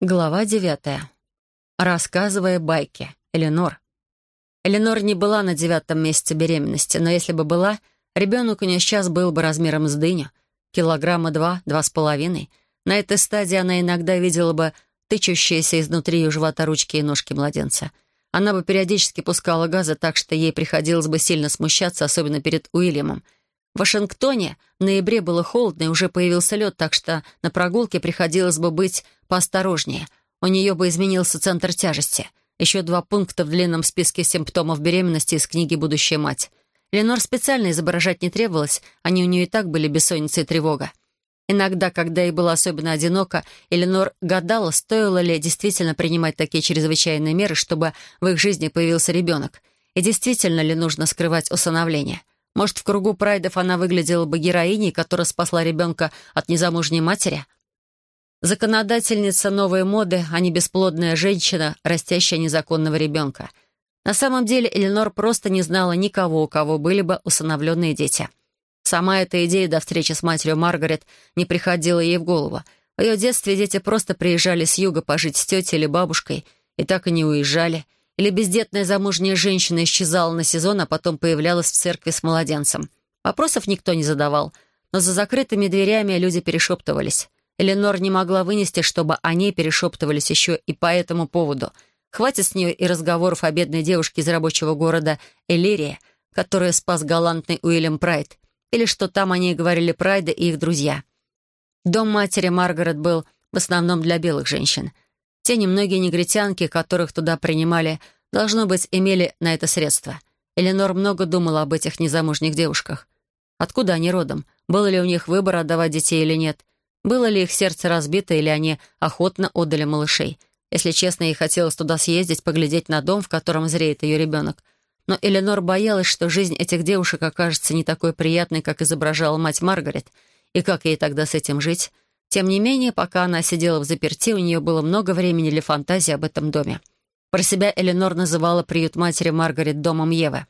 Глава девятая. Рассказывая байки. Эленор. Эленор не была на девятом месяце беременности, но если бы была, ребенок у нее сейчас был бы размером с дыню. Килограмма два, два с половиной. На этой стадии она иногда видела бы тычущиеся изнутри ее живота ручки и ножки младенца. Она бы периодически пускала газы так, что ей приходилось бы сильно смущаться, особенно перед Уильямом — в Вашингтоне в ноябре было холодно и уже появился лед, так что на прогулке приходилось бы быть поосторожнее. У нее бы изменился центр тяжести. Еще два пункта в длинном списке симптомов беременности из книги «Будущая мать». Ленор специально изображать не требовалось, они у нее и так были бессонница и тревога. Иногда, когда ей было особенно одиноко, Эленор гадала, стоило ли действительно принимать такие чрезвычайные меры, чтобы в их жизни появился ребенок, и действительно ли нужно скрывать усыновление. Может, в кругу прайдов она выглядела бы героиней, которая спасла ребенка от незамужней матери? Законодательница новой моды, а не бесплодная женщина, растящая незаконного ребенка. На самом деле Эленор просто не знала никого, у кого были бы усыновленные дети. Сама эта идея до встречи с матерью Маргарет не приходила ей в голову. В ее детстве дети просто приезжали с юга пожить с тетей или бабушкой и так и не уезжали — или бездетная замужняя женщина исчезала на сезон, а потом появлялась в церкви с младенцем. Вопросов никто не задавал, но за закрытыми дверями люди перешептывались. Эленор не могла вынести, чтобы они перешептывались еще и по этому поводу. Хватит с нее и разговоров о бедной девушке из рабочего города Элирия, которую спас галантный Уильям Прайд, или что там о ней говорили Прайды и их друзья. Дом матери Маргарет был в основном для белых женщин — те немногие негритянки, которых туда принимали, должно быть, имели на это средства. Эленор много думала об этих незамужних девушках. Откуда они родом? Был ли у них выбор отдавать детей или нет? Было ли их сердце разбито, или они охотно отдали малышей? Если честно, ей хотелось туда съездить, поглядеть на дом, в котором зреет ее ребенок. Но Эленор боялась, что жизнь этих девушек окажется не такой приятной, как изображала мать Маргарет, и как ей тогда с этим жить? Тем не менее, пока она сидела в заперти, у нее было много времени для фантазии об этом доме. Про себя Эленор называла приют матери Маргарет домом Евы.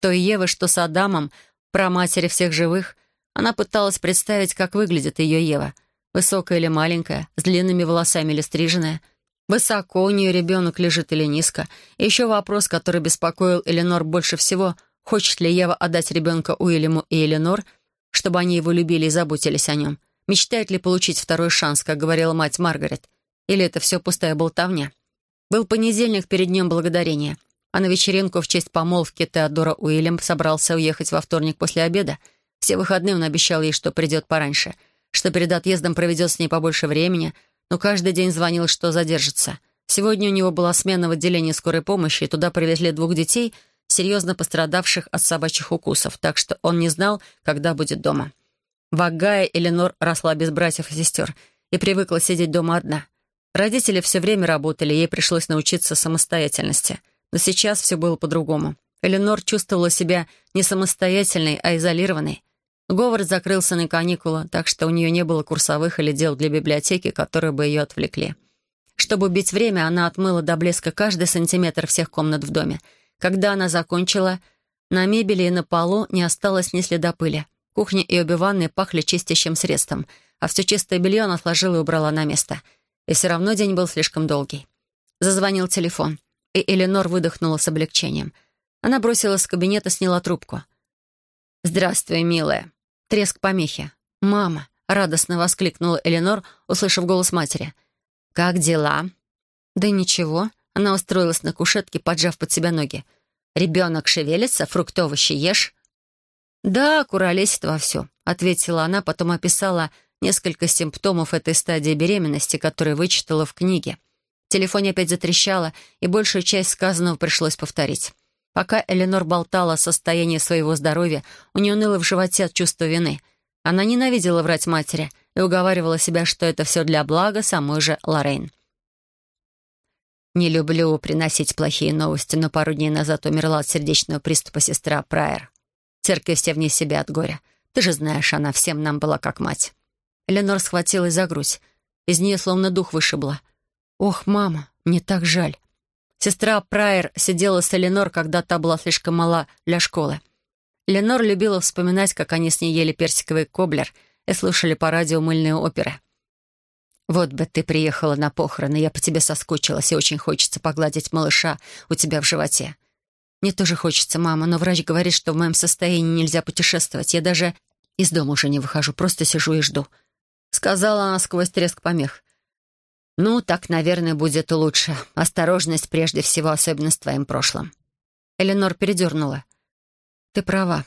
Той Евы, что с Адамом, про матери всех живых, она пыталась представить, как выглядит ее Ева. Высокая или маленькая, с длинными волосами или стриженная. Высоко у нее ребенок лежит или низко. И еще вопрос, который беспокоил Эленор больше всего, хочет ли Ева отдать ребенка Уильяму и Эленор, чтобы они его любили и заботились о нем. Мечтает ли получить второй шанс, как говорила мать Маргарет? Или это все пустая болтовня? Был понедельник перед Днем Благодарения, а на вечеринку в честь помолвки Теодора Уильям собрался уехать во вторник после обеда. Все выходные он обещал ей, что придет пораньше, что перед отъездом проведет с ней побольше времени, но каждый день звонил, что задержится. Сегодня у него была смена в отделении скорой помощи, и туда привезли двух детей, серьезно пострадавших от собачьих укусов, так что он не знал, когда будет дома. В Эленор росла без братьев и сестер и привыкла сидеть дома одна. Родители все время работали, ей пришлось научиться самостоятельности. Но сейчас все было по-другому. Эленор чувствовала себя не самостоятельной, а изолированной. Говард закрылся на каникулы, так что у нее не было курсовых или дел для библиотеки, которые бы ее отвлекли. Чтобы убить время, она отмыла до блеска каждый сантиметр всех комнат в доме. Когда она закончила, на мебели и на полу не осталось ни следа пыли. Кухня и обе ванны пахли чистящим средством, а все чистое белье она сложила и убрала на место. И все равно день был слишком долгий. Зазвонил телефон, и Эленор выдохнула с облегчением. Она бросилась в кабинет и сняла трубку. «Здравствуй, милая». Треск помехи. «Мама!» — радостно воскликнула Эленор, услышав голос матери. «Как дела?» «Да ничего». Она устроилась на кушетке, поджав под себя ноги. «Ребенок шевелится, фрукт овощи ешь?» «Да, куролесит вовсю», — ответила она, потом описала несколько симптомов этой стадии беременности, которые вычитала в книге. В телефоне опять затрещало, и большую часть сказанного пришлось повторить. Пока Эленор болтала о состоянии своего здоровья, у нее ныло в животе от чувства вины. Она ненавидела врать матери и уговаривала себя, что это все для блага самой же Лоррейн. «Не люблю приносить плохие новости, но пару дней назад умерла от сердечного приступа сестра Прайер церкви все вне себя от горя. Ты же знаешь, она всем нам была как мать». Эленор схватилась за грудь. Из нее словно дух вышибла. «Ох, мама, мне так жаль». Сестра Прайер сидела с Эленор, когда та была слишком мала для школы. Эленор любила вспоминать, как они с ней ели персиковый коблер и слушали по радио мыльные оперы. Вот бы ты приехала на похороны, я по тебе соскучилась, и очень хочется погладить малыша у тебя в животе. Мне тоже хочется, мама, но врач говорит, что в моем состоянии нельзя путешествовать. Я даже из дома уже не выхожу, просто сижу и жду. Сказала она сквозь треск помех. «Ну, так, наверное, будет лучше. Осторожность прежде всего, особенно с твоим прошлым». Эленор передернула. «Ты права.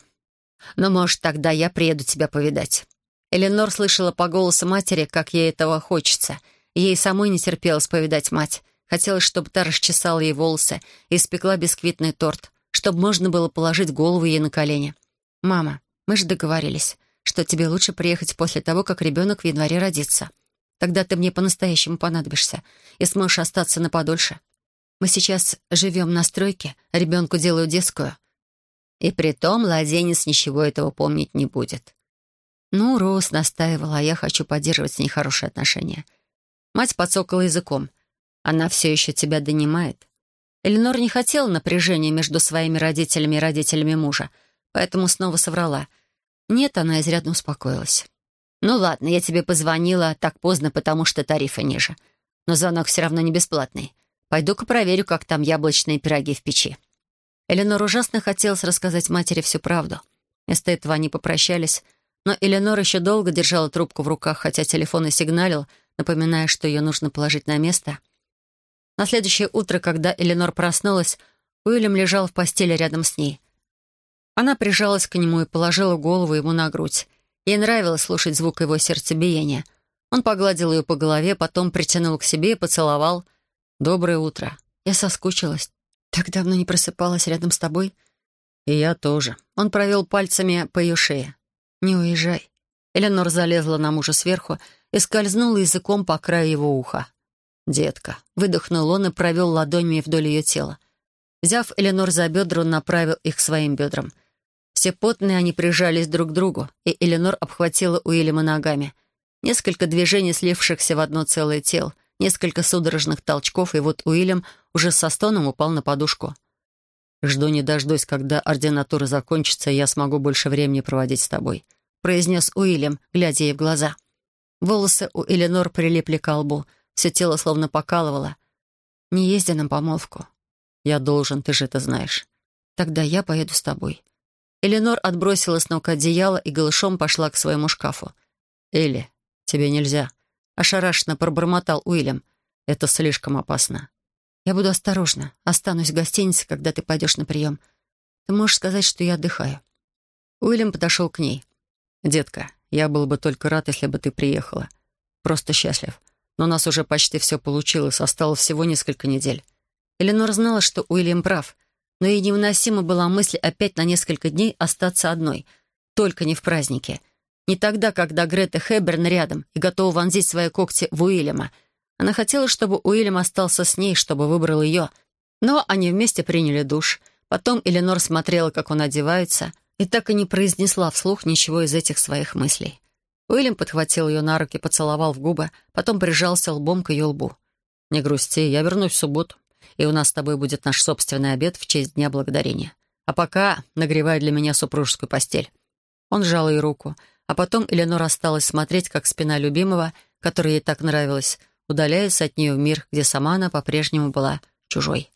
Но, может, тогда я приеду тебя повидать». Эленор слышала по голосу матери, как ей этого хочется. Ей самой не терпелось повидать мать. Хотелось, чтобы та расчесала ей волосы и испекла бисквитный торт, чтобы можно было положить голову ей на колени. «Мама, мы же договорились, что тебе лучше приехать после того, как ребенок в январе родится. Тогда ты мне по-настоящему понадобишься и сможешь остаться на подольше. Мы сейчас живем на стройке, а ребенку делаю детскую. И при том младенец ничего этого помнить не будет. Ну, Рос настаивала, а я хочу поддерживать с ней хорошие отношения. Мать подсокала языком. Она все еще тебя донимает. Эленор не хотела напряжения между своими родителями и родителями мужа, поэтому снова соврала. Нет, она изрядно успокоилась. «Ну ладно, я тебе позвонила так поздно, потому что тарифы ниже. Но звонок все равно не бесплатный. Пойду-ка проверю, как там яблочные пироги в печи». Эленор ужасно хотелось рассказать матери всю правду. Вместо этого они попрощались, но Эленор еще долго держала трубку в руках, хотя телефон и сигналил, напоминая, что ее нужно положить на место. На следующее утро, когда Эленор проснулась, Уильям лежал в постели рядом с ней. Она прижалась к нему и положила голову ему на грудь. Ей нравилось слушать звук его сердцебиения. Он погладил ее по голове, потом притянул к себе и поцеловал. «Доброе утро. Я соскучилась. Так давно не просыпалась рядом с тобой». «И я тоже». Он провел пальцами по ее шее. «Не уезжай». Эленор залезла на мужа сверху и скользнула языком по краю его уха. «Детка», — выдохнул он и провел ладонями вдоль ее тела. Взяв Эленор за бедра, он направил их к своим бедрам. Все потные они прижались друг к другу, и Эленор обхватила Уильяма ногами. Несколько движений, слившихся в одно целое тело, несколько судорожных толчков, и вот Уильям уже со стоном упал на подушку. «Жду не дождусь, когда ординатура закончится, и я смогу больше времени проводить с тобой», произнес Уильям, глядя ей в глаза. Волосы у Эленор прилипли к лбу, все тело словно покалывало. «Не езди на помолвку». «Я должен, ты же это знаешь». «Тогда я поеду с тобой». Эленор отбросила с ног одеяло и голышом пошла к своему шкафу. «Элли, тебе нельзя», — ошарашенно пробормотал Уильям. «Это слишком опасно». «Я буду осторожна. Останусь в гостинице, когда ты пойдешь на прием. Ты можешь сказать, что я отдыхаю». Уильям подошел к ней. «Детка, я был бы только рад, если бы ты приехала. Просто счастлив. Но у нас уже почти все получилось, осталось всего несколько недель». Эленор знала, что Уильям прав — но ей невыносима была мысль опять на несколько дней остаться одной. Только не в празднике. Не тогда, когда Грета Хэберн рядом и готова вонзить свои когти в Уильяма. Она хотела, чтобы Уильям остался с ней, чтобы выбрал ее. Но они вместе приняли душ. Потом Эленор смотрела, как он одевается, и так и не произнесла вслух ничего из этих своих мыслей. Уильям подхватил ее на руки, поцеловал в губы, потом прижался лбом к ее лбу. «Не грусти, я вернусь в субботу и у нас с тобой будет наш собственный обед в честь Дня Благодарения. А пока нагревай для меня супружескую постель». Он сжал ей руку, а потом Эленор осталась смотреть, как спина любимого, которая ей так нравилась, удаляется от нее в мир, где сама она по-прежнему была чужой.